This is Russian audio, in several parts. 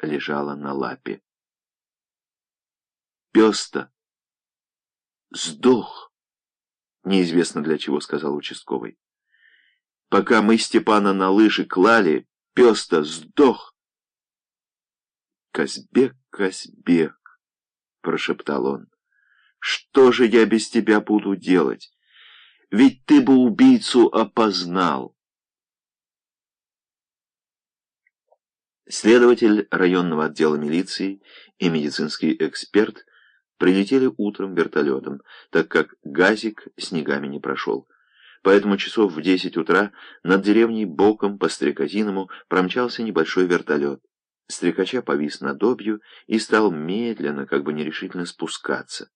лежала на лапе. Пес-то сдох. Неизвестно для чего, сказал участковый. Пока мы Степана на лыжи клали, пес-то сдох. Казбек, Казбек, прошептал он, что же я без тебя буду делать? Ведь ты бы убийцу опознал. Следователь районного отдела милиции и медицинский эксперт прилетели утром вертолетом, так как газик снегами не прошел. Поэтому часов в десять утра над деревней боком по стрекозиному промчался небольшой вертолет. Стрекача повис над обью и стал медленно, как бы нерешительно спускаться.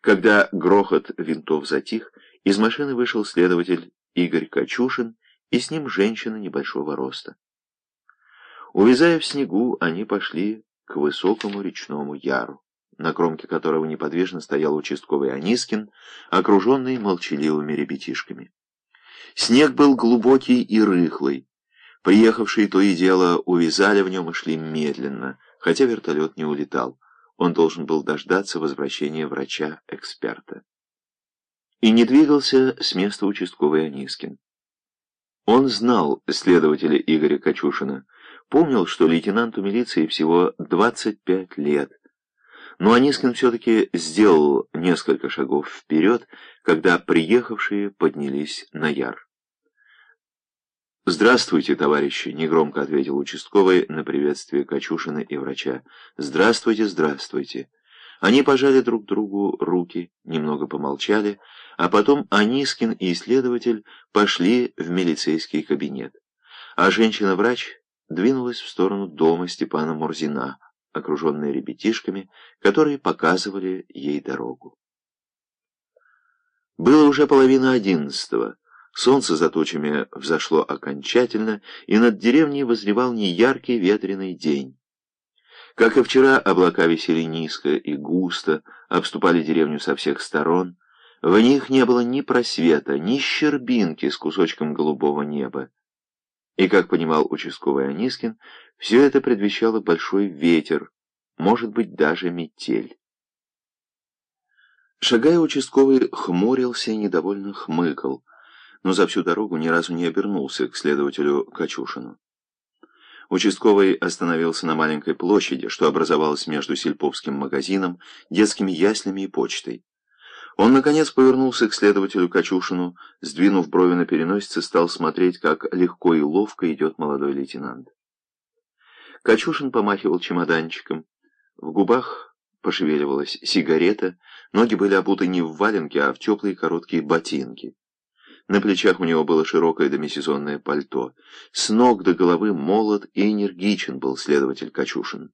Когда грохот винтов затих, из машины вышел следователь Игорь Качушин и с ним женщина небольшого роста. Увязая в снегу, они пошли к высокому речному яру, на кромке которого неподвижно стоял участковый Анискин, окруженный молчаливыми ребятишками. Снег был глубокий и рыхлый. Приехавшие то и дело увязали в нем и шли медленно, хотя вертолет не улетал. Он должен был дождаться возвращения врача-эксперта. И не двигался с места участковый Анискин. Он знал следователя Игоря Качушина, помнил, что лейтенанту милиции всего 25 лет. Но Анискин все-таки сделал несколько шагов вперед, когда приехавшие поднялись на яр. «Здравствуйте, товарищи!» — негромко ответил участковый на приветствие Качушина и врача. «Здравствуйте, здравствуйте!» Они пожали друг другу руки, немного помолчали, а потом Анискин и исследователь пошли в милицейский кабинет. А женщина-врач двинулась в сторону дома Степана Мурзина, окруженная ребятишками, которые показывали ей дорогу. Было уже половина одиннадцатого. Солнце за тучами взошло окончательно, и над деревней возревал неяркий ветреный день. Как и вчера, облака висели низко и густо, обступали деревню со всех сторон. В них не было ни просвета, ни щербинки с кусочком голубого неба. И, как понимал участковый Анискин, все это предвещало большой ветер, может быть, даже метель. Шагая, участковый хмурился и недовольно хмыкал, но за всю дорогу ни разу не обернулся к следователю Качушину. Участковый остановился на маленькой площади, что образовалась между сельповским магазином, детскими яслями и почтой. Он, наконец, повернулся к следователю Качушину, сдвинув брови на переносице, стал смотреть, как легко и ловко идет молодой лейтенант. Качушин помахивал чемоданчиком. В губах пошевеливалась сигарета, ноги были обуты не в валенки, а в теплые короткие ботинки. На плечах у него было широкое демисезонное пальто. С ног до головы молод и энергичен был следователь Качушин.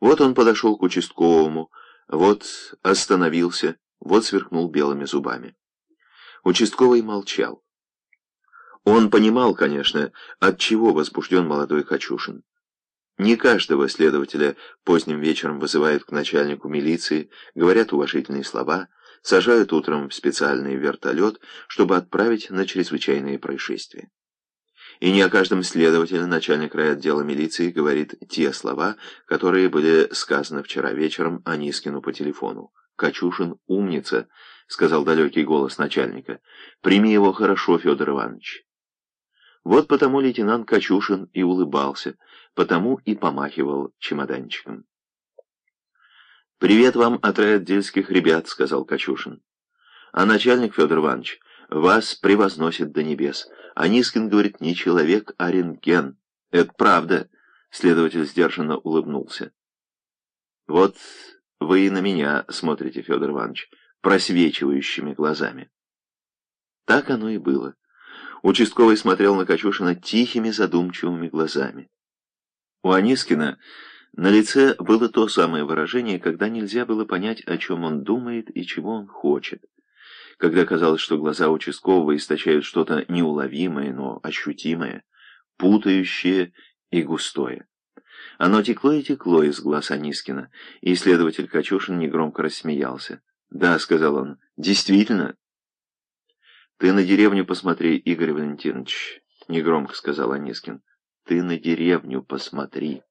Вот он подошел к участковому, вот остановился, вот сверкнул белыми зубами. Участковый молчал. Он понимал, конечно, от чего возбужден молодой Качушин. Не каждого следователя поздним вечером вызывают к начальнику милиции, говорят уважительные слова — сажают утром в специальный вертолет, чтобы отправить на чрезвычайные происшествия. И не о каждом следователе начальник райотдела милиции говорит те слова, которые были сказаны вчера вечером Анискину по телефону. «Качушин умница», — сказал далекий голос начальника. «Прими его хорошо, Федор Иванович». Вот потому лейтенант Качушин и улыбался, потому и помахивал чемоданчиком. «Привет вам от райотдельских ребят», — сказал Качушин. «А начальник Федор Иванович вас превозносит до небес. А Нискин говорит, не человек, а рентген. Это правда», — следователь сдержанно улыбнулся. «Вот вы и на меня смотрите, Федор Иванович, просвечивающими глазами». Так оно и было. Участковый смотрел на Качушина тихими задумчивыми глазами. У Анискина на лице было то самое выражение, когда нельзя было понять, о чем он думает и чего он хочет. Когда казалось, что глаза участкового источают что-то неуловимое, но ощутимое, путающее и густое. Оно текло и текло из глаз Анискина, и следователь Качушин негромко рассмеялся. «Да», — сказал он, — «действительно». «Ты на деревню посмотри, Игорь Валентинович», — негромко сказал Анискин. «Ты на деревню посмотри».